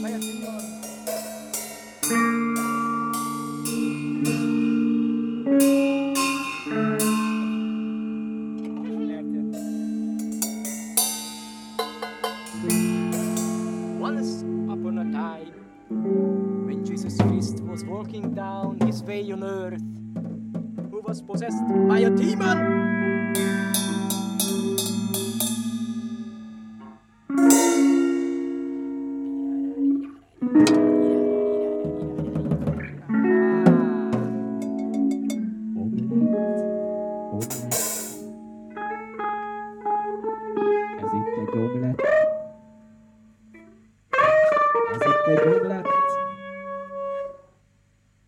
Once upon a time, when Jesus Christ was walking down his way on earth, who was possessed by a demon. Omlett.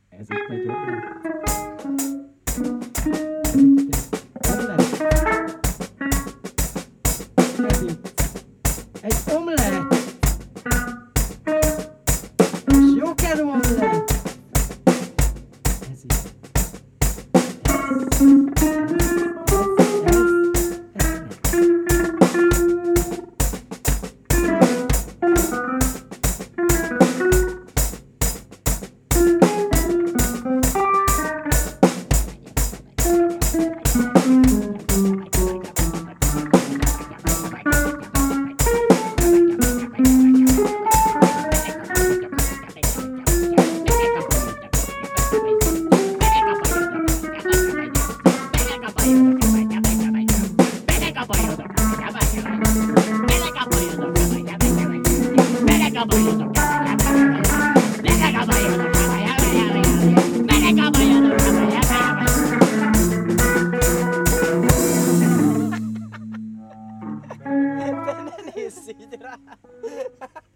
Ez itt egy Sider.